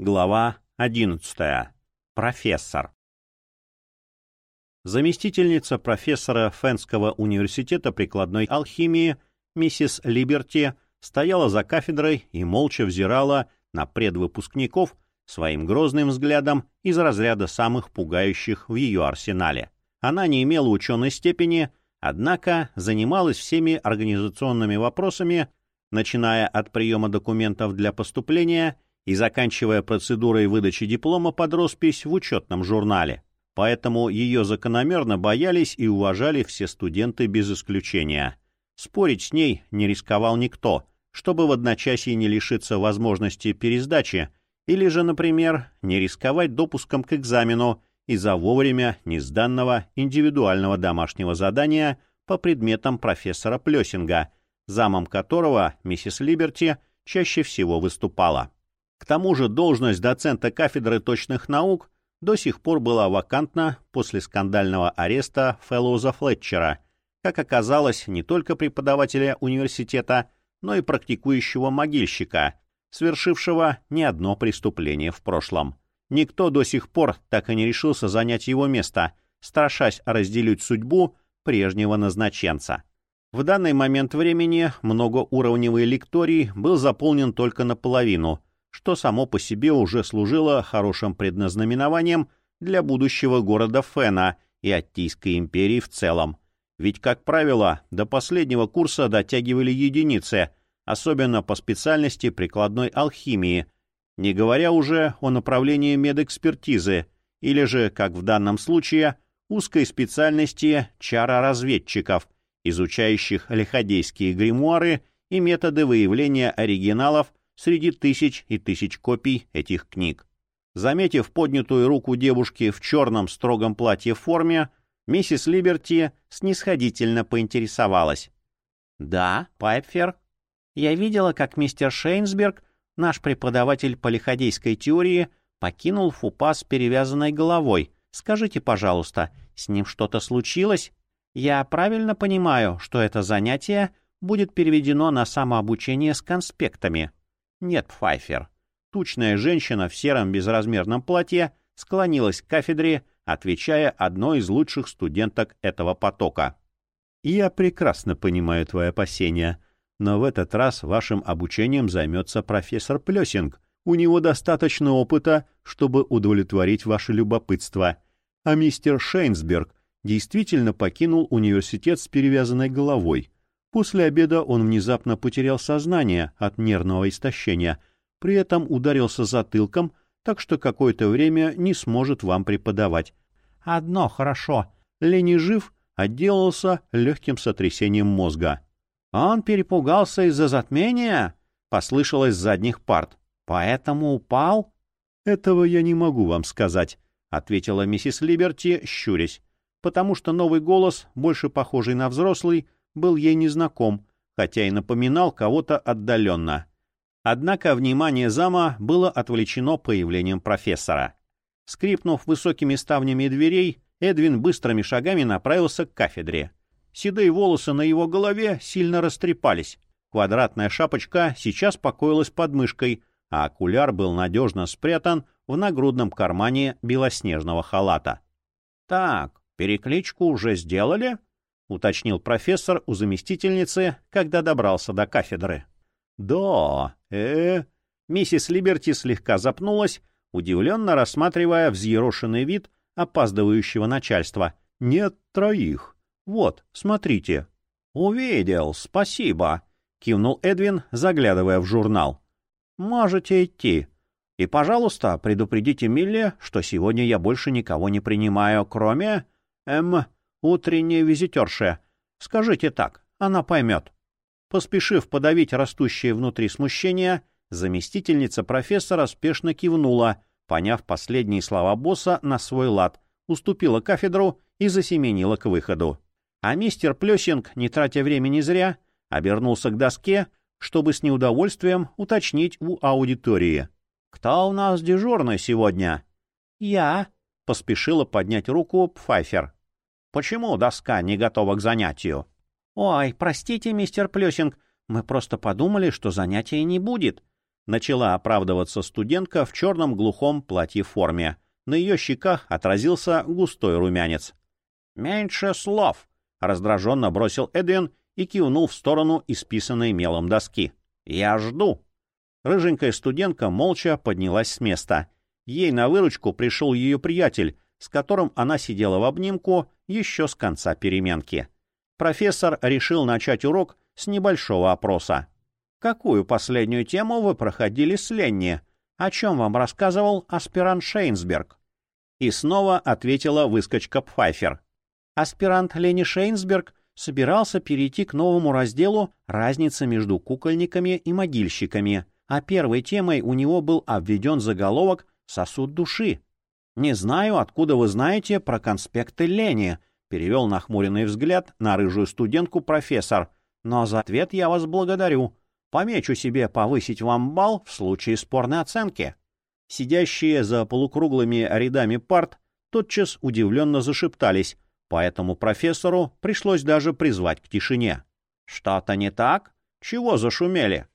Глава 11. Профессор. Заместительница профессора Фенского университета прикладной алхимии миссис Либерти стояла за кафедрой и молча взирала на предвыпускников своим грозным взглядом из разряда самых пугающих в ее арсенале. Она не имела ученой степени, однако занималась всеми организационными вопросами, начиная от приема документов для поступления – и заканчивая процедурой выдачи диплома под роспись в учетном журнале. Поэтому ее закономерно боялись и уважали все студенты без исключения. Спорить с ней не рисковал никто, чтобы в одночасье не лишиться возможности пересдачи, или же, например, не рисковать допуском к экзамену из-за вовремя несданного индивидуального домашнего задания по предметам профессора Плесинга, замом которого миссис Либерти чаще всего выступала. К тому же должность доцента кафедры точных наук до сих пор была вакантна после скандального ареста Фэллоуза Флетчера, как оказалось, не только преподавателя университета, но и практикующего могильщика, совершившего не одно преступление в прошлом. Никто до сих пор так и не решился занять его место, страшась разделить судьбу прежнего назначенца. В данный момент времени многоуровневый лекторий был заполнен только наполовину – что само по себе уже служило хорошим предназнаменованием для будущего города Фена и Аттийской империи в целом. Ведь, как правило, до последнего курса дотягивали единицы, особенно по специальности прикладной алхимии, не говоря уже о направлении медэкспертизы, или же, как в данном случае, узкой специальности чара-разведчиков, изучающих лиходейские гримуары и методы выявления оригиналов среди тысяч и тысяч копий этих книг. Заметив поднятую руку девушки в черном строгом платье в форме, миссис Либерти снисходительно поинтересовалась. «Да, Пайпфер. Я видела, как мистер Шейнсберг, наш преподаватель по лиходейской теории, покинул ФУПА с перевязанной головой. Скажите, пожалуйста, с ним что-то случилось? Я правильно понимаю, что это занятие будет переведено на самообучение с конспектами?» Нет, Пфайфер. Тучная женщина в сером безразмерном платье склонилась к кафедре, отвечая одной из лучших студенток этого потока. «Я прекрасно понимаю твои опасения, но в этот раз вашим обучением займется профессор Плесинг. У него достаточно опыта, чтобы удовлетворить ваше любопытство. А мистер Шейнсберг действительно покинул университет с перевязанной головой. После обеда он внезапно потерял сознание от нервного истощения, при этом ударился затылком, так что какое-то время не сможет вам преподавать. Одно хорошо. Лени жив, отделался легким сотрясением мозга. «Он перепугался из-за затмения?» — послышалось с задних парт. «Поэтому упал?» «Этого я не могу вам сказать», — ответила миссис Либерти, щурясь, потому что новый голос, больше похожий на взрослый, был ей незнаком, хотя и напоминал кого-то отдаленно. Однако внимание зама было отвлечено появлением профессора. Скрипнув высокими ставнями дверей, Эдвин быстрыми шагами направился к кафедре. Седые волосы на его голове сильно растрепались. Квадратная шапочка сейчас покоилась под мышкой, а окуляр был надежно спрятан в нагрудном кармане белоснежного халата. «Так, перекличку уже сделали?» — уточнил профессор у заместительницы, когда добрался до кафедры. «Да, э, Миссис Либерти слегка запнулась, удивленно рассматривая взъерошенный вид опаздывающего начальства. «Нет троих. Вот, смотрите». «Увидел, спасибо», — кивнул Эдвин, заглядывая в журнал. «Можете идти. И, пожалуйста, предупредите Милли, что сегодня я больше никого не принимаю, кроме... эм утренняя визитерша. Скажите так, она поймет. Поспешив подавить растущее внутри смущение, заместительница профессора спешно кивнула, поняв последние слова босса на свой лад, уступила кафедру и засеменила к выходу. А мистер Плесинг, не тратя времени зря, обернулся к доске, чтобы с неудовольствием уточнить у аудитории. «Кто у нас дежурный сегодня?» «Я», — поспешила поднять руку Пфайфер. Почему доска не готова к занятию? — Ой, простите, мистер Плюсинг, мы просто подумали, что занятия не будет. Начала оправдываться студентка в черном глухом платье-форме. На ее щеках отразился густой румянец. «Меньше слов!» — раздраженно бросил Эдвин и кивнул в сторону исписанной мелом доски. «Я жду!» Рыженькая студентка молча поднялась с места. Ей на выручку пришел ее приятель, с которым она сидела в обнимку еще с конца переменки. Профессор решил начать урок с небольшого опроса. Какую последнюю тему вы проходили с Ленни? О чем вам рассказывал аспирант Шейнсберг? И снова ответила выскочка Пфайфер. Аспирант Ленни Шейнсберг собирался перейти к новому разделу «Разница между кукольниками и могильщиками», а первой темой у него был обведен заголовок «Сосуд души». «Не знаю, откуда вы знаете про конспекты Лени», — перевел нахмуренный взгляд на рыжую студентку профессор. «Но за ответ я вас благодарю. Помечу себе повысить вам балл в случае спорной оценки. Сидящие за полукруглыми рядами парт тотчас удивленно зашептались, поэтому профессору пришлось даже призвать к тишине. «Что-то не так? Чего зашумели?»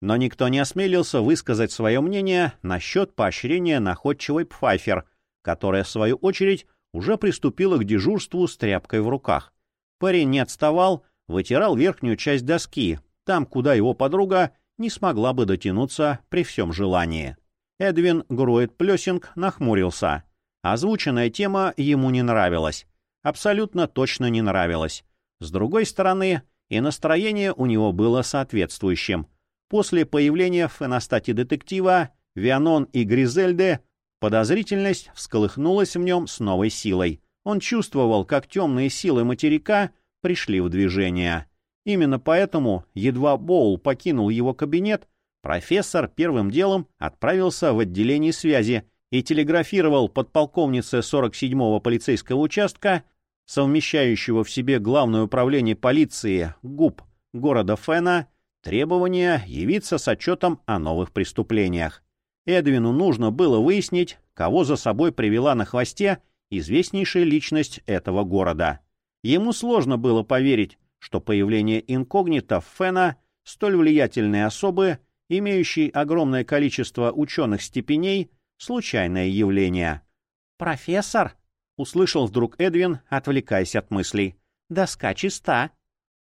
Но никто не осмелился высказать свое мнение насчет поощрения находчивой Пфайфер, которая, в свою очередь, уже приступила к дежурству с тряпкой в руках. Парень не отставал, вытирал верхнюю часть доски, там, куда его подруга не смогла бы дотянуться при всем желании. Эдвин Грует-Плесинг нахмурился. Озвученная тема ему не нравилась. Абсолютно точно не нравилась. С другой стороны, и настроение у него было соответствующим. После появления в феностате детектива Вианон и Гризельде подозрительность всколыхнулась в нем с новой силой. Он чувствовал, как темные силы материка пришли в движение. Именно поэтому, едва Боул покинул его кабинет, профессор первым делом отправился в отделение связи и телеграфировал подполковнице 47-го полицейского участка, совмещающего в себе Главное управление полиции ГУП города Фена, требование явиться с отчетом о новых преступлениях. Эдвину нужно было выяснить, кого за собой привела на хвосте известнейшая личность этого города. Ему сложно было поверить, что появление инкогнито Фена, столь влиятельной особы, имеющей огромное количество ученых степеней, случайное явление. «Профессор!» — услышал вдруг Эдвин, отвлекаясь от мыслей. «Доска чиста».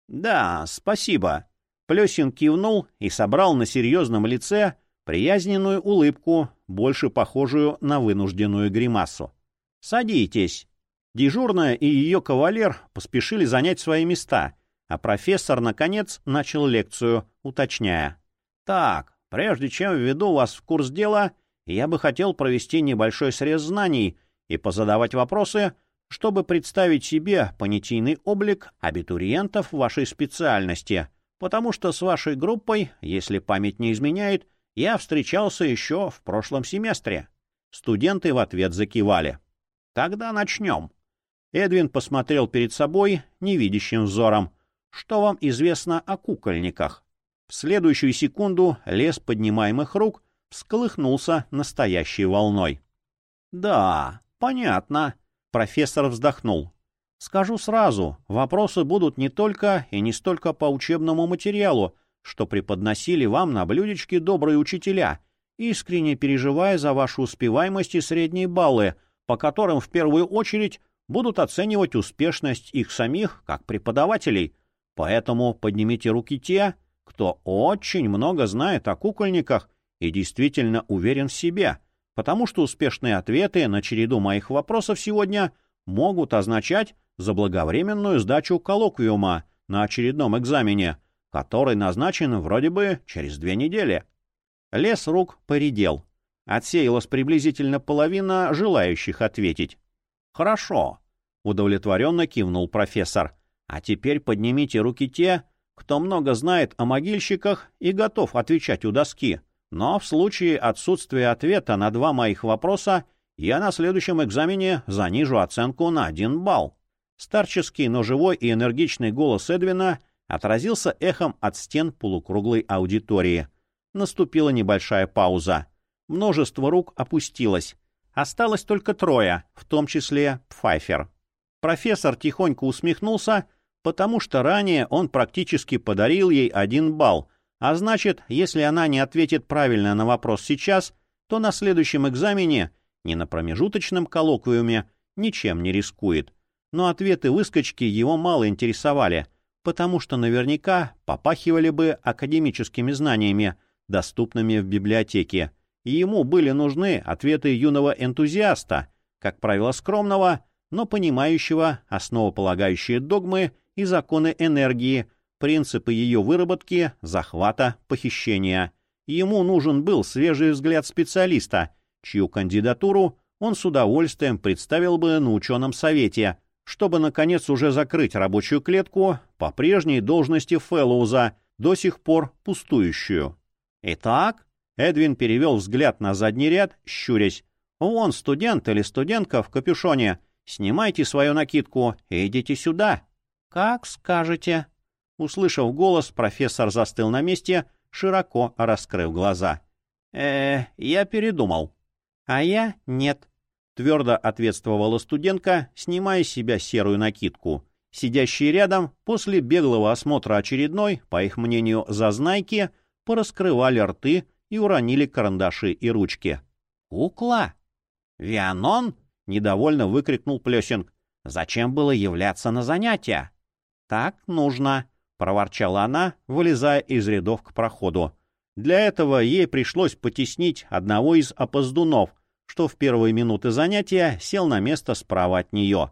«Да, спасибо». Плесин кивнул и собрал на серьезном лице приязненную улыбку, больше похожую на вынужденную гримасу. «Садитесь». Дежурная и ее кавалер поспешили занять свои места, а профессор, наконец, начал лекцию, уточняя. «Так, прежде чем введу вас в курс дела, я бы хотел провести небольшой срез знаний и позадавать вопросы, чтобы представить себе понятийный облик абитуриентов вашей специальности, потому что с вашей группой, если память не изменяет, я встречался еще в прошлом семестре». Студенты в ответ закивали. «Тогда начнем». Эдвин посмотрел перед собой невидящим взором — что вам известно о кукольниках? В следующую секунду лес поднимаемых рук всколыхнулся настоящей волной. «Да, понятно», — профессор вздохнул. «Скажу сразу, вопросы будут не только и не столько по учебному материалу, что преподносили вам на блюдечке добрые учителя, искренне переживая за вашу успеваемость и средние баллы, по которым в первую очередь будут оценивать успешность их самих как преподавателей — Поэтому поднимите руки те, кто очень много знает о кукольниках и действительно уверен в себе, потому что успешные ответы на череду моих вопросов сегодня могут означать заблаговременную сдачу коллоквиума на очередном экзамене, который назначен вроде бы через две недели. Лес рук поредел. Отсеялась приблизительно половина желающих ответить. «Хорошо», — удовлетворенно кивнул профессор. А теперь поднимите руки те, кто много знает о могильщиках и готов отвечать у доски. Но в случае отсутствия ответа на два моих вопроса я на следующем экзамене занижу оценку на один балл. Старческий, но живой и энергичный голос Эдвина отразился эхом от стен полукруглой аудитории. Наступила небольшая пауза. Множество рук опустилось. Осталось только трое, в том числе Пфайфер. Профессор тихонько усмехнулся, потому что ранее он практически подарил ей один балл, А значит, если она не ответит правильно на вопрос сейчас, то на следующем экзамене, не на промежуточном коллоквиуме, ничем не рискует. Но ответы выскочки его мало интересовали, потому что наверняка попахивали бы академическими знаниями, доступными в библиотеке, и ему были нужны ответы юного энтузиаста, как правило скромного, но понимающего основополагающие догмы и законы энергии, принципы ее выработки, захвата, похищения. Ему нужен был свежий взгляд специалиста, чью кандидатуру он с удовольствием представил бы на ученом совете, чтобы, наконец, уже закрыть рабочую клетку по прежней должности Фэллоуза, до сих пор пустующую. Итак, Эдвин перевел взгляд на задний ряд, щурясь. «Вон студент или студентка в капюшоне. Снимайте свою накидку и идите сюда». «Как скажете». Услышав голос, профессор застыл на месте, широко раскрыв глаза. э я передумал». «А я нет», — твердо ответствовала студентка, снимая с себя серую накидку. Сидящие рядом, после беглого осмотра очередной, по их мнению, зазнайки, пораскрывали рты и уронили карандаши и ручки. «Кукла!» «Вианон?» — недовольно выкрикнул Плесинг. «Зачем было являться на занятия?» «Так нужно», — проворчала она, вылезая из рядов к проходу. Для этого ей пришлось потеснить одного из опоздунов, что в первые минуты занятия сел на место справа от нее.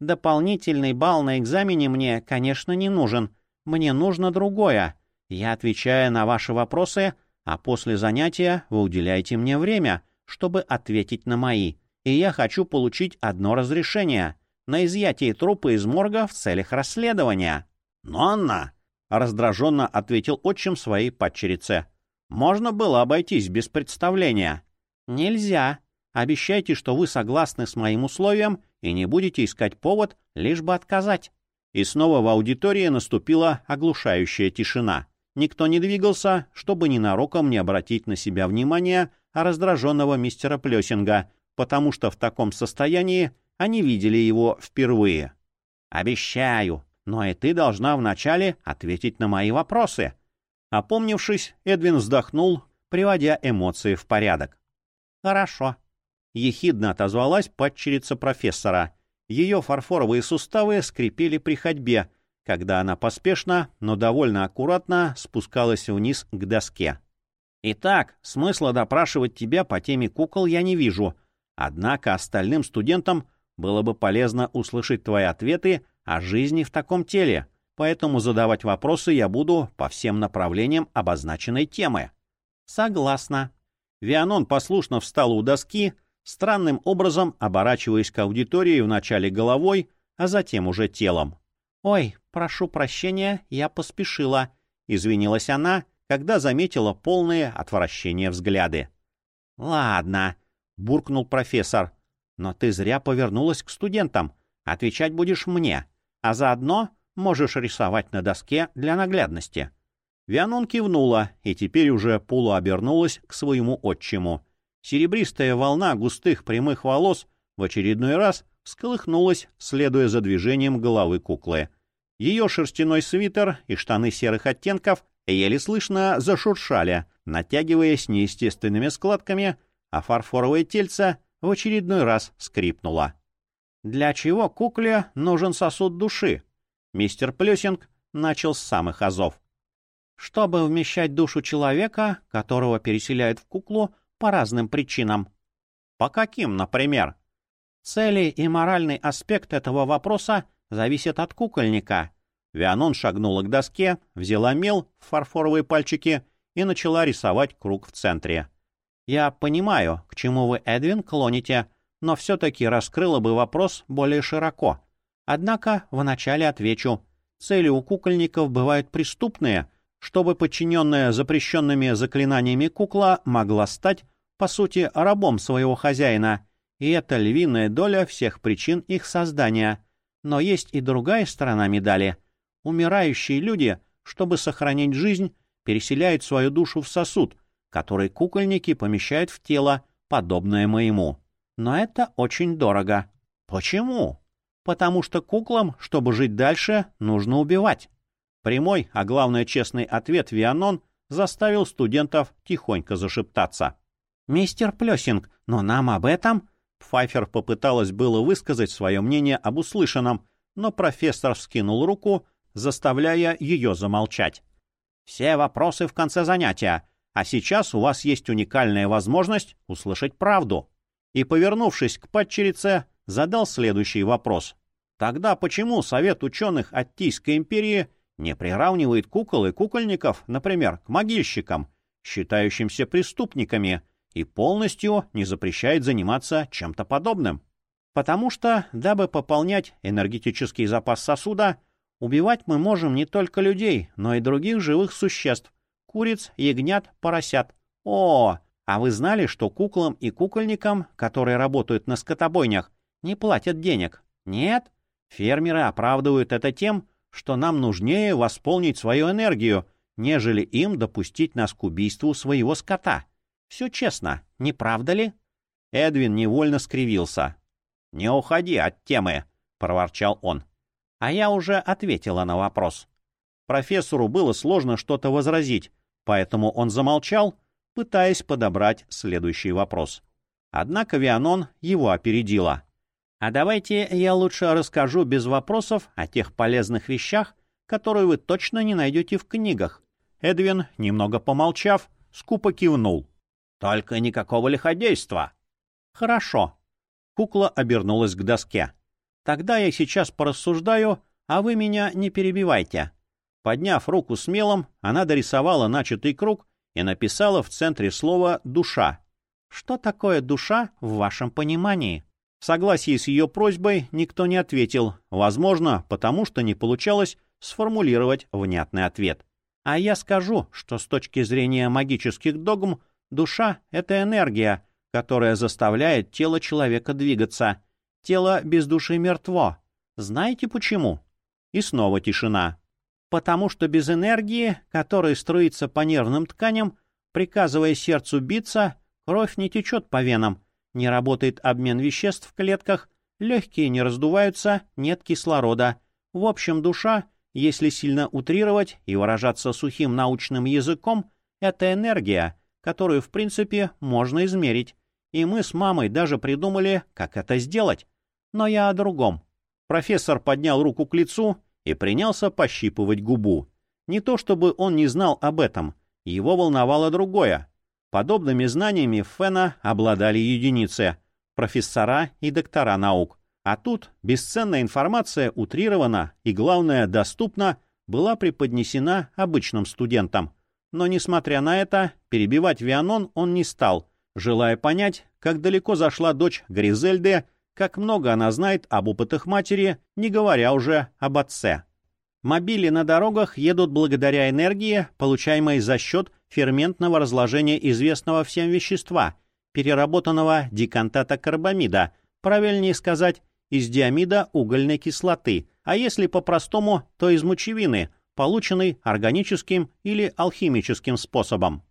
«Дополнительный балл на экзамене мне, конечно, не нужен. Мне нужно другое. Я отвечаю на ваши вопросы, а после занятия вы уделяете мне время, чтобы ответить на мои. И я хочу получить одно разрешение на изъятие трупа из морга в целях расследования. Но она, раздраженно ответил отчим своей падчерице. Можно было обойтись без представления. Нельзя. Обещайте, что вы согласны с моим условием и не будете искать повод, лишь бы отказать. И снова в аудитории наступила оглушающая тишина. Никто не двигался, чтобы ненароком не обратить на себя внимание раздраженного мистера Плесинга, потому что в таком состоянии они видели его впервые. «Обещаю, но и ты должна вначале ответить на мои вопросы». Опомнившись, Эдвин вздохнул, приводя эмоции в порядок. «Хорошо». Ехидно отозвалась падчерица профессора. Ее фарфоровые суставы скрипели при ходьбе — когда она поспешно, но довольно аккуратно спускалась вниз к доске. «Итак, смысла допрашивать тебя по теме кукол я не вижу, однако остальным студентам было бы полезно услышать твои ответы о жизни в таком теле, поэтому задавать вопросы я буду по всем направлениям обозначенной темы». «Согласна». Вианон послушно встал у доски, странным образом оборачиваясь к аудитории вначале головой, а затем уже телом. «Ой, прошу прощения, я поспешила», — извинилась она, когда заметила полные отвращения взгляды. «Ладно», — буркнул профессор, — «но ты зря повернулась к студентам. Отвечать будешь мне, а заодно можешь рисовать на доске для наглядности». Вианон кивнула и теперь уже полуобернулась к своему отчиму. Серебристая волна густых прямых волос в очередной раз всколыхнулась, следуя за движением головы куклы. Ее шерстяной свитер и штаны серых оттенков еле слышно зашуршали, натягиваясь неестественными складками, а фарфоровое тельце в очередной раз скрипнуло. «Для чего кукле нужен сосуд души?» Мистер Плюсинг начал с самых азов. «Чтобы вмещать душу человека, которого переселяют в куклу по разным причинам». «По каким, например?» Цели и моральный аспект этого вопроса зависят от кукольника. Вианон шагнула к доске, взяла мел в фарфоровые пальчики и начала рисовать круг в центре. «Я понимаю, к чему вы, Эдвин, клоните, но все-таки раскрыла бы вопрос более широко. Однако вначале отвечу. Цели у кукольников бывают преступные, чтобы подчиненная запрещенными заклинаниями кукла могла стать, по сути, рабом своего хозяина — и это львиная доля всех причин их создания. Но есть и другая сторона медали. Умирающие люди, чтобы сохранить жизнь, переселяют свою душу в сосуд, который кукольники помещают в тело, подобное моему. Но это очень дорого. Почему? Потому что куклам, чтобы жить дальше, нужно убивать. Прямой, а главное честный ответ Вианон заставил студентов тихонько зашептаться. «Мистер Плесинг, но нам об этом...» Пфайфер попыталась было высказать свое мнение об услышанном, но профессор вскинул руку, заставляя ее замолчать. «Все вопросы в конце занятия, а сейчас у вас есть уникальная возможность услышать правду». И, повернувшись к падчерице, задал следующий вопрос. Тогда почему Совет ученых Аттийской империи не приравнивает кукол и кукольников, например, к могильщикам, считающимся преступниками, и полностью не запрещает заниматься чем-то подобным? Потому что, дабы пополнять энергетический запас сосуда, убивать мы можем не только людей, но и других живых существ — куриц, ягнят, поросят. О, а вы знали, что куклам и кукольникам, которые работают на скотобойнях, не платят денег? Нет? Фермеры оправдывают это тем, что нам нужнее восполнить свою энергию, нежели им допустить нас к убийству своего скота. Все честно, не правда ли? Эдвин невольно скривился. «Не уходи от темы», — проворчал он. А я уже ответила на вопрос. Профессору было сложно что-то возразить, поэтому он замолчал, пытаясь подобрать следующий вопрос. Однако Вианон его опередила. А давайте я лучше расскажу без вопросов о тех полезных вещах, которые вы точно не найдете в книгах. Эдвин, немного помолчав, скупо кивнул. Только никакого лиходейства. Хорошо. Кукла обернулась к доске. Тогда я сейчас порассуждаю, а вы меня не перебивайте. Подняв руку с мелом, она дорисовала начатый круг и написала в центре слова «душа». Что такое душа в вашем понимании? В согласии с ее просьбой никто не ответил, возможно, потому что не получалось сформулировать внятный ответ. А я скажу, что с точки зрения магических догм душа — это энергия, которая заставляет тело человека двигаться. Тело без души мертво. Знаете почему? И снова тишина. Потому что без энергии, которая струится по нервным тканям, приказывая сердцу биться, кровь не течет по венам, не работает обмен веществ в клетках, легкие не раздуваются, нет кислорода. В общем, душа, если сильно утрировать и выражаться сухим научным языком, это энергия, которую, в принципе, можно измерить. И мы с мамой даже придумали, как это сделать. Но я о другом. Профессор поднял руку к лицу и принялся пощипывать губу. Не то чтобы он не знал об этом, его волновало другое. Подобными знаниями Фена обладали единицы — профессора и доктора наук. А тут бесценная информация утрирована и, главное, доступна, была преподнесена обычным студентам. Но, несмотря на это, перебивать Вианон он не стал, желая понять, как далеко зашла дочь Гризельды, как много она знает об опытах матери, не говоря уже об отце. Мобили на дорогах едут благодаря энергии, получаемой за счет ферментного разложения известного всем вещества, переработанного дикантата карбамида, правильнее сказать, из диамида угольной кислоты, а если по-простому, то из мочевины, полученной органическим или алхимическим способом.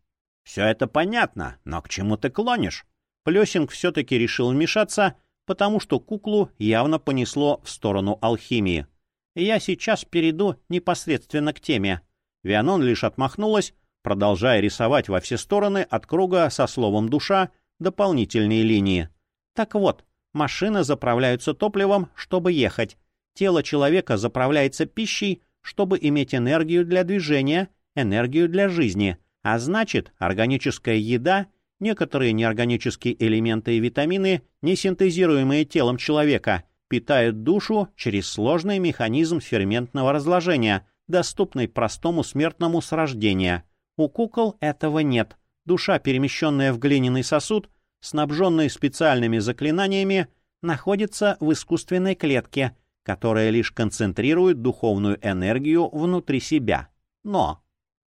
Все это понятно, но к чему ты клонишь? Плесинг все-таки решил вмешаться, потому что куклу явно понесло в сторону алхимии. Я сейчас перейду непосредственно к теме. Вианон лишь отмахнулась, продолжая рисовать во все стороны от круга со словом «душа» дополнительные линии. Так вот, машины заправляются топливом, чтобы ехать. Тело человека заправляется пищей, чтобы иметь энергию для движения, энергию для жизни. А значит, органическая еда, некоторые неорганические элементы и витамины, не синтезируемые телом человека, питают душу через сложный механизм ферментного разложения, доступный простому смертному с рождения – у кукол этого нет. Душа, перемещенная в глиняный сосуд, снабженный специальными заклинаниями, находится в искусственной клетке, которая лишь концентрирует духовную энергию внутри себя. Но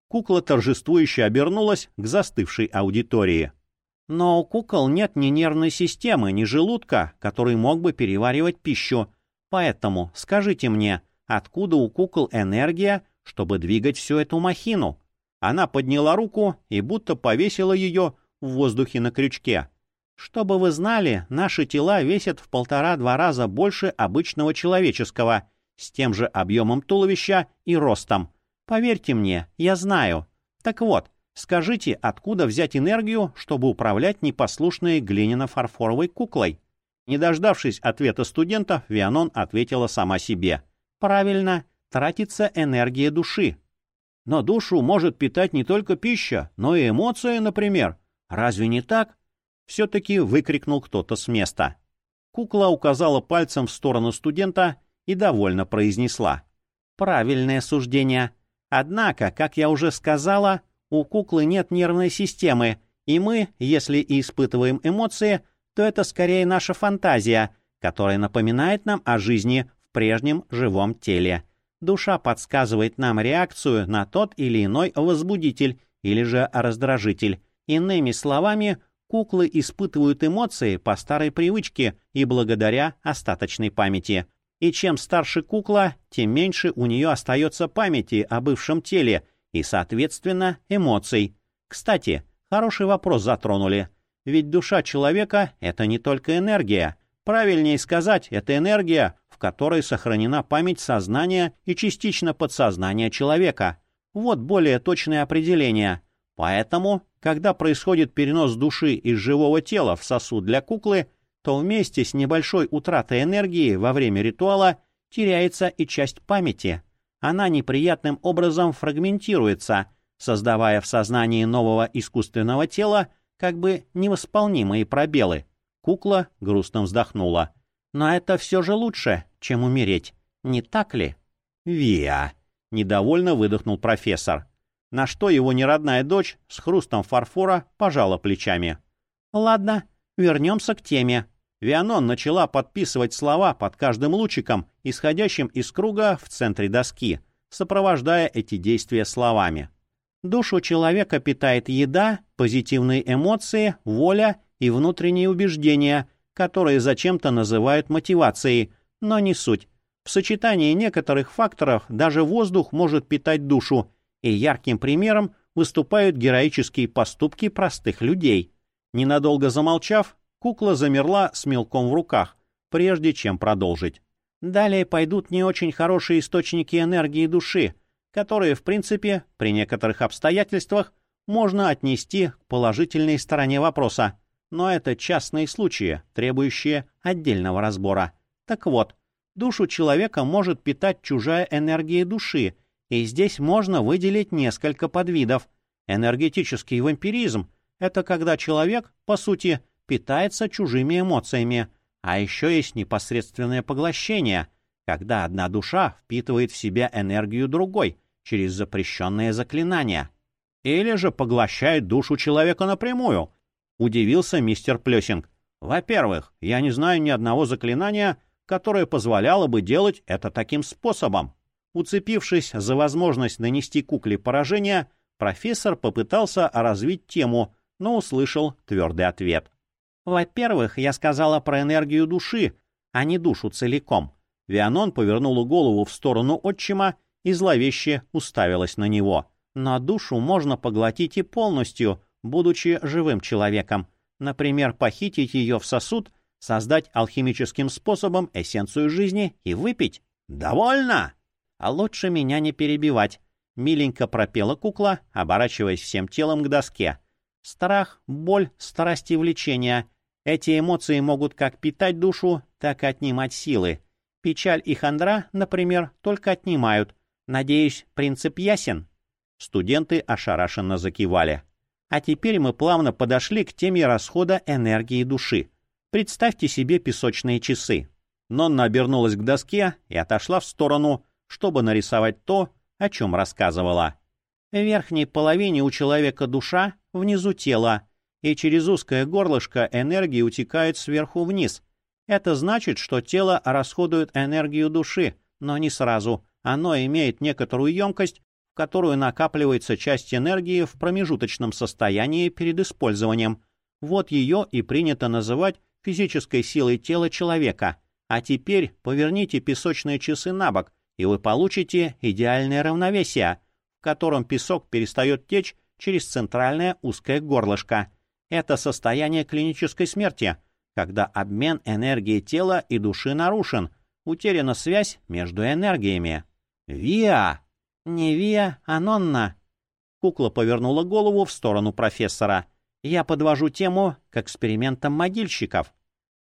кукла торжествующе обернулась к застывшей аудитории. Но у кукол нет ни нервной системы, ни желудка, который мог бы переваривать пищу. Поэтому скажите мне, откуда у кукол энергия, чтобы двигать всю эту махину? Она подняла руку и будто повесила ее в воздухе на крючке. Чтобы вы знали, наши тела весят в полтора-два раза больше обычного человеческого, с тем же объемом туловища и ростом. Поверьте мне, я знаю. Так вот, скажите, откуда взять энергию, чтобы управлять непослушной глиняно-фарфоровой куклой? Не дождавшись ответа студента, Вианон ответила сама себе. Правильно, тратится энергия души. Но душу может питать не только пища, но и эмоции, например. Разве не так? Все-таки выкрикнул кто-то с места. Кукла указала пальцем в сторону студента и довольно произнесла. Правильное суждение. Однако, как я уже сказала, у куклы нет нервной системы, и мы, если и испытываем эмоции, то это скорее наша фантазия, которая напоминает нам о жизни в прежнем живом теле. Душа подсказывает нам реакцию на тот или иной возбудитель или же раздражитель. Иными словами, куклы испытывают эмоции по старой привычке и благодаря остаточной памяти. И чем старше кукла, тем меньше у нее остается памяти о бывшем теле и, соответственно, эмоций. Кстати, хороший вопрос затронули. Ведь душа человека — это не только энергия. Правильнее сказать, это энергия, в которой сохранена память сознания и частично подсознания человека. Вот более точное определение. Поэтому, когда происходит перенос души из живого тела в сосуд для куклы, то вместе с небольшой утратой энергии во время ритуала теряется и часть памяти. Она неприятным образом фрагментируется, создавая в сознании нового искусственного тела как бы невосполнимые пробелы. Кукла грустно вздохнула. «Но это все же лучше, чем умереть, не так ли?» «Виа!» — недовольно выдохнул профессор. На что его неродная дочь с хрустом фарфора пожала плечами. «Ладно, вернемся к теме». Вианон начала подписывать слова под каждым лучиком, исходящим из круга в центре доски, сопровождая эти действия словами. Душу человека питает еда, позитивные эмоции, воля и внутренние убеждения, которые зачем-то называют мотивацией, но не суть. В сочетании некоторых факторов даже воздух может питать душу, и ярким примером выступают героические поступки простых людей. Ненадолго замолчав, кукла замерла с мелком в руках, прежде чем продолжить. Далее пойдут не очень хорошие источники энергии души, которые, в принципе, при некоторых обстоятельствах можно отнести к положительной стороне вопроса, но это частные случаи, требующие отдельного разбора. Так вот, душу человека может питать чужая энергия души, и здесь можно выделить несколько подвидов. Энергетический вампиризм — это когда человек, по сути, питается чужими эмоциями, а еще есть непосредственное поглощение, когда одна душа впитывает в себя энергию другой — через запрещенные заклинания. Или же поглощает душу человека напрямую, удивился мистер Плюсинг. Во-первых, я не знаю ни одного заклинания, которое позволяло бы делать это таким способом. Уцепившись за возможность нанести кукле поражение, профессор попытался развить тему, но услышал твердый ответ. «Во-первых, я сказала про энергию души, а не душу целиком». Вианон повернула голову в сторону отчима и зловеще уставилась на него. Но душу можно поглотить и полностью, будучи живым человеком. Например, похитить ее в сосуд, создать алхимическим способом эссенцию жизни и выпить. «Довольно!» «А лучше меня не перебивать», — миленько пропела кукла, оборачиваясь всем телом к доске. «Страх, боль, страсть и влечение. Эти эмоции могут как питать душу, так и отнимать силы. Печаль и хандра, например, только отнимают, Надеюсь, принцип ясен?» Студенты ошарашенно закивали. А теперь мы плавно подошли к теме расхода энергии души. Представьте себе песочные часы. Нонна обернулась к доске и отошла в сторону, чтобы нарисовать то, о чем рассказывала. В верхней половине у человека душа, внизу тело, и через узкое горлышко энергия утекает сверху вниз. Это значит, что тело расходует энергию души, но не сразу, оно имеет некоторую емкость, в которую накапливается часть энергии в промежуточном состоянии перед использованием. Вот ее и принято называть физической силой тела человека. А теперь поверните песочные часы на бок, и вы получите идеальное равновесие, в котором песок перестает течь через центральное узкое горлышко. Это состояние клинической смерти, когда обмен энергии тела и души нарушен, утеряна связь между энергиями. «Виа!» «Невия Анонна». Кукла повернула голову в сторону профессора. «Я подвожу тему к экспериментам могильщиков».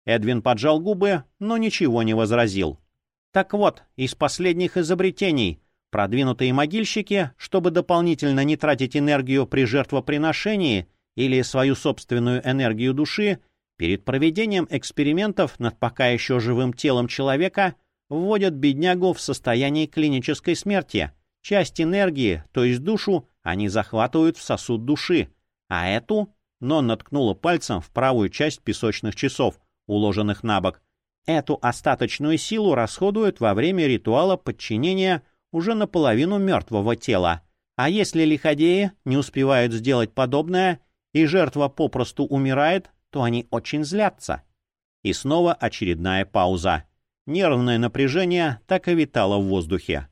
Эдвин поджал губы, но ничего не возразил. Так вот, из последних изобретений продвинутые могильщики, чтобы дополнительно не тратить энергию при жертвоприношении или свою собственную энергию души, перед проведением экспериментов над пока еще живым телом человека вводят беднягу в состояние клинической смерти. Часть энергии, то есть душу, они захватывают в сосуд души, а эту Нон наткнула пальцем в правую часть песочных часов, уложенных на бок. Эту остаточную силу расходуют во время ритуала подчинения уже наполовину мертвого тела. А если лиходеи не успевают сделать подобное, и жертва попросту умирает, то они очень злятся. И снова очередная пауза. Нервное напряжение так и витало в воздухе.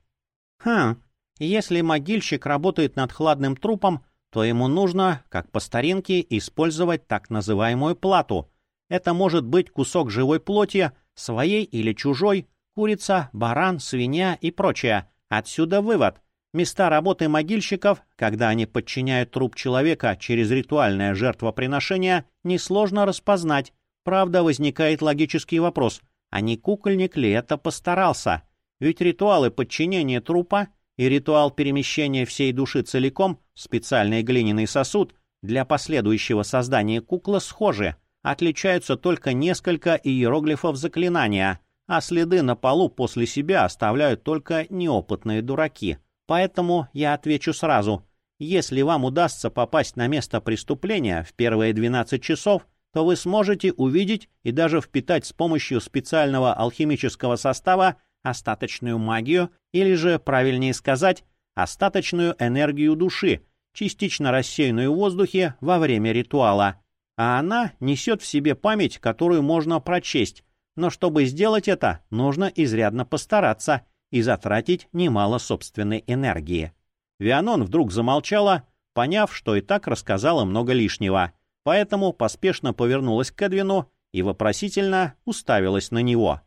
Хм, если могильщик работает над хладным трупом, то ему нужно, как по старинке, использовать так называемую плату. Это может быть кусок живой плоти, своей или чужой, курица, баран, свинья и прочее. Отсюда вывод. Места работы могильщиков, когда они подчиняют труп человека через ритуальное жертвоприношение, несложно распознать. Правда, возникает логический вопрос, а не кукольник ли это постарался? Ведь ритуалы подчинения трупа и ритуал перемещения всей души целиком в специальный глиняный сосуд для последующего создания куклы схожи. Отличаются только несколько иероглифов заклинания, а следы на полу после себя оставляют только неопытные дураки. Поэтому я отвечу сразу. Если вам удастся попасть на место преступления в первые 12 часов, то вы сможете увидеть и даже впитать с помощью специального алхимического состава остаточную магию, или же, правильнее сказать, остаточную энергию души, частично рассеянную в воздухе во время ритуала а она несет в себе память, которую можно прочесть, но чтобы сделать это, нужно изрядно постараться и затратить немало собственной энергии. Вианон вдруг замолчала, поняв, что и так рассказала много лишнего, поэтому поспешно повернулась к Эдвину и вопросительно уставилась на него.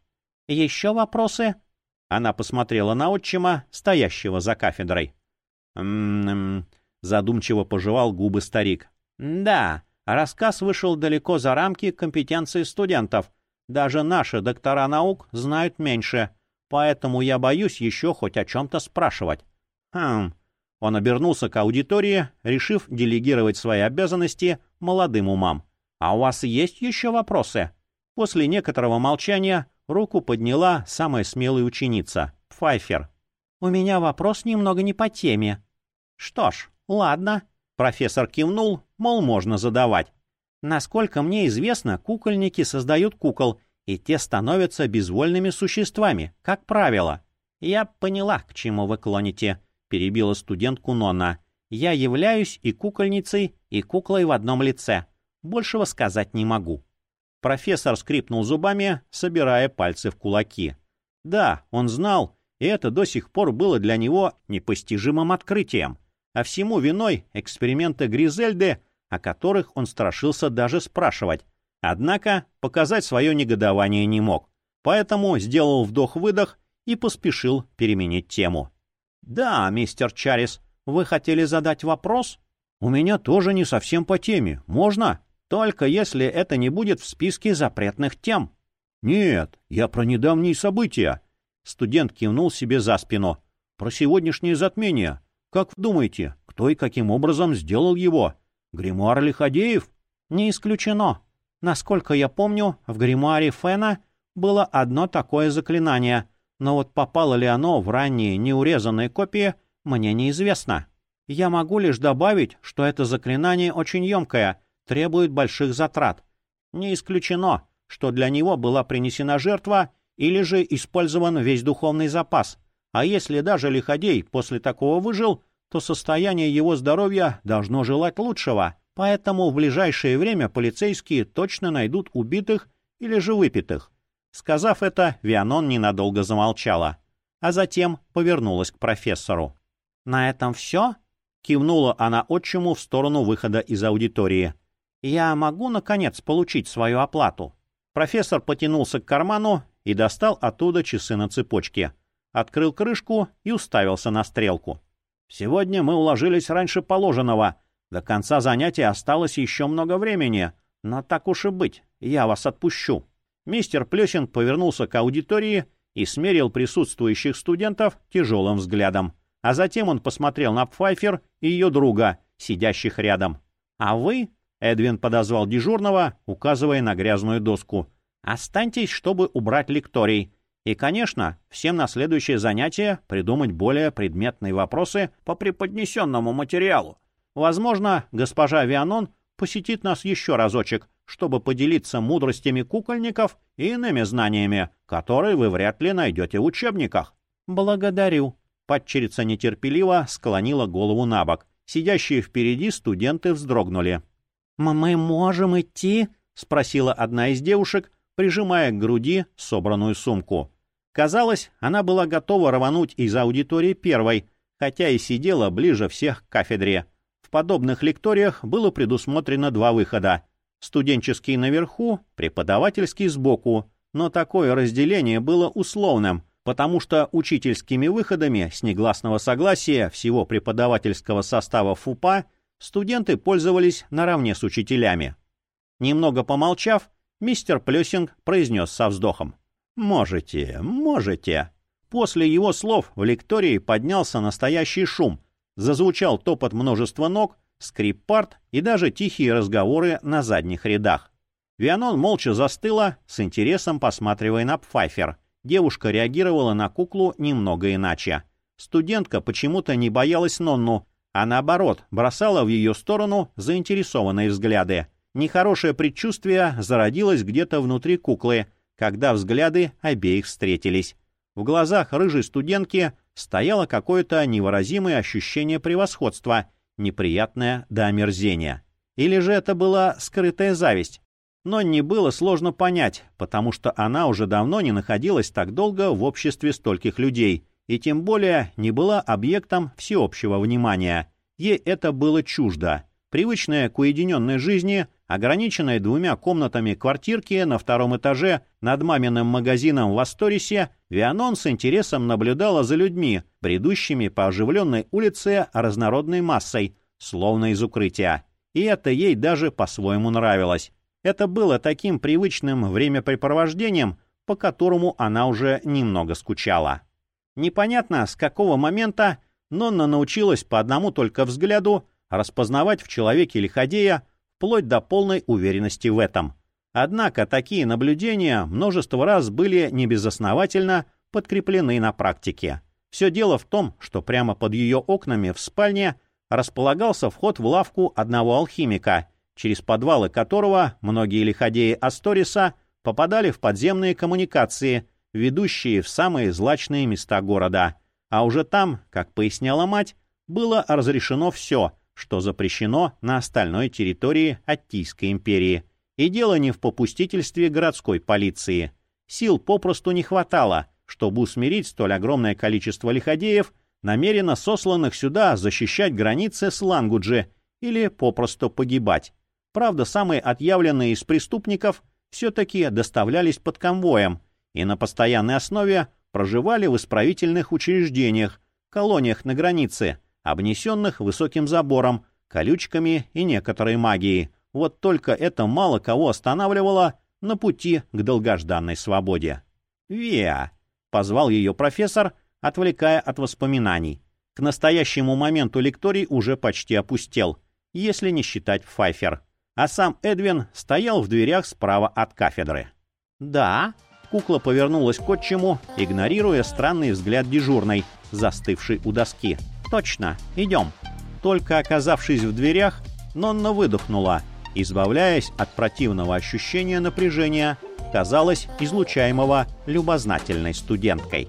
«Еще вопросы?» Она посмотрела на отчима, стоящего за кафедрой. «М-м-м», задумчиво пожевал губы старик. «Да, Рассказ вышел далеко за рамки компетенции студентов. Даже наши доктора наук знают меньше, поэтому я боюсь еще хоть о чем-то спрашивать. Хм. Он обернулся к аудитории, решив делегировать свои обязанности молодым умам. «А у вас есть еще вопросы?» После некоторого молчания руку подняла самая смелая ученица, Пфайфер. «У меня вопрос немного не по теме». «Что ж, ладно», Профессор кивнул, мол, можно задавать. Насколько мне известно, кукольники создают кукол, и те становятся безвольными существами, как правило. Я поняла, к чему вы клоните, перебила студентку Нона. Я являюсь и кукольницей, и куклой в одном лице. Большего сказать не могу. Профессор скрипнул зубами, собирая пальцы в кулаки. Да, он знал, и это до сих пор было для него непостижимым открытием а всему виной эксперименты Гризельды, о которых он страшился даже спрашивать. Однако показать свое негодование не мог, поэтому сделал вдох-выдох и поспешил переменить тему. «Да, мистер Чарис, вы хотели задать вопрос?» «У меня тоже не совсем по теме. Можно? Только если это не будет в списке запретных тем». «Нет, я про недавние события». Студент кивнул себе за спину. «Про сегодняшнее затмение. Как думаете, кто и каким образом сделал его? Гримуар Лиходеев? Не исключено. Насколько я помню, в гримуаре Фена было одно такое заклинание, но вот попало ли оно в ранние неурезанные копии, мне неизвестно. Я могу лишь добавить, что это заклинание очень емкое, требует больших затрат. Не исключено, что для него была принесена жертва или же использован весь духовный запас. А если даже Лиходей после такого выжил, то состояние его здоровья должно желать лучшего, поэтому в ближайшее время полицейские точно найдут убитых или же выпитых. Сказав это, Вианон ненадолго замолчала, а затем повернулась к профессору. «На этом все?» — кивнула она отчиму в сторону выхода из аудитории. «Я могу, наконец, получить свою оплату?» Профессор потянулся к карману и достал оттуда часы на цепочке — открыл крышку и уставился на стрелку. Сегодня мы уложились раньше положенного. До конца занятия осталось еще много времени. Но так уж и быть, я вас отпущу». Мистер Плесинг повернулся к аудитории и смерил присутствующих студентов тяжелым взглядом. А затем он посмотрел на Пфайфер и ее друга, сидящих рядом. «А вы?» — Эдвин подозвал дежурного, указывая на грязную доску. «Останьтесь, чтобы убрать лекторий. И, конечно, всем на следующее занятие придумать более предметные вопросы по преподнесенному материалу. Возможно, госпожа Вианон посетит нас еще разочек, чтобы поделиться мудростями кукольников и иными знаниями, которые вы вряд ли найдете в учебниках. «Благодарю». Падчерица нетерпеливо склонила голову на бок. Сидящие впереди студенты вздрогнули. «Мы можем идти?» — спросила одна из девушек, прижимая к груди собранную сумку. Казалось, она была готова рвануть из аудитории первой, хотя и сидела ближе всех к кафедре. В подобных лекториях было предусмотрено два выхода студенческий наверху, преподавательский сбоку, но такое разделение было условным, потому что учительскими выходами с негласного согласия всего преподавательского состава ФУПа студенты пользовались наравне с учителями. Немного помолчав, мистер Плюсинг произнес со вздохом. «Можете, можете». После его слов в лектории поднялся настоящий шум, зазвучал топот множества ног, скрип парт и даже тихие разговоры на задних рядах. Вианон молча застыла, с интересом посматривая на Пфайфер. Девушка реагировала на куклу немного иначе. Студентка почему-то не боялась Нонну, а наоборот, бросала в ее сторону заинтересованные взгляды. Нехорошее предчувствие зародилось где-то внутри куклы, когда взгляды обеих встретились. В глазах рыжей студентки стояло какое-то невыразимое ощущение превосходства, неприятное до омерзения. Или же это была скрытая зависть? Но не было сложно понять, потому что она уже давно не находилась так долго в обществе стольких людей, и тем более не была объектом всеобщего внимания. Ей это было чуждо. Привычная к уединенной жизни, ограниченная двумя комнатами квартирки на втором этаже над маминым магазином в Асторисе, Вианон с интересом наблюдала за людьми, бредущими по оживленной улице разнородной массой, словно из укрытия. И это ей даже по-своему нравилось. Это было таким привычным времяпрепровождением, по которому она уже немного скучала. Непонятно, с какого момента Нонна научилась по одному только взгляду распознавать в человеке лиходея вплоть до полной уверенности в этом. Однако такие наблюдения множество раз были небезосновательно подкреплены на практике. Все дело в том, что прямо под ее окнами в спальне располагался вход в лавку одного алхимика, через подвалы которого многие лиходеи Асториса попадали в подземные коммуникации, ведущие в самые злачные места города. А уже там, как поясняла мать, было разрешено все — что запрещено на остальной территории Аттийской империи. И дело не в попустительстве городской полиции. Сил попросту не хватало, чтобы усмирить столь огромное количество лиходеев, намеренно сосланных сюда защищать границы с Лангуджи или попросту погибать. Правда, самые отъявленные из преступников все-таки доставлялись под конвоем и на постоянной основе проживали в исправительных учреждениях, колониях на границе, обнесенных высоким забором, колючками и некоторой магией. Вот только это мало кого останавливало на пути к долгожданной свободе. «Виа!» — позвал ее профессор, отвлекая от воспоминаний. К настоящему моменту лекторий уже почти опустел, если не считать Пфайфер. А сам Эдвин стоял в дверях справа от кафедры. «Да?» — кукла повернулась к отчиму, игнорируя странный взгляд дежурной, застывшей у доски. «Точно, идем». Только оказавшись в дверях, Нонна выдохнула, избавляясь от противного ощущения напряжения, казалось, излучаемого любознательной студенткой.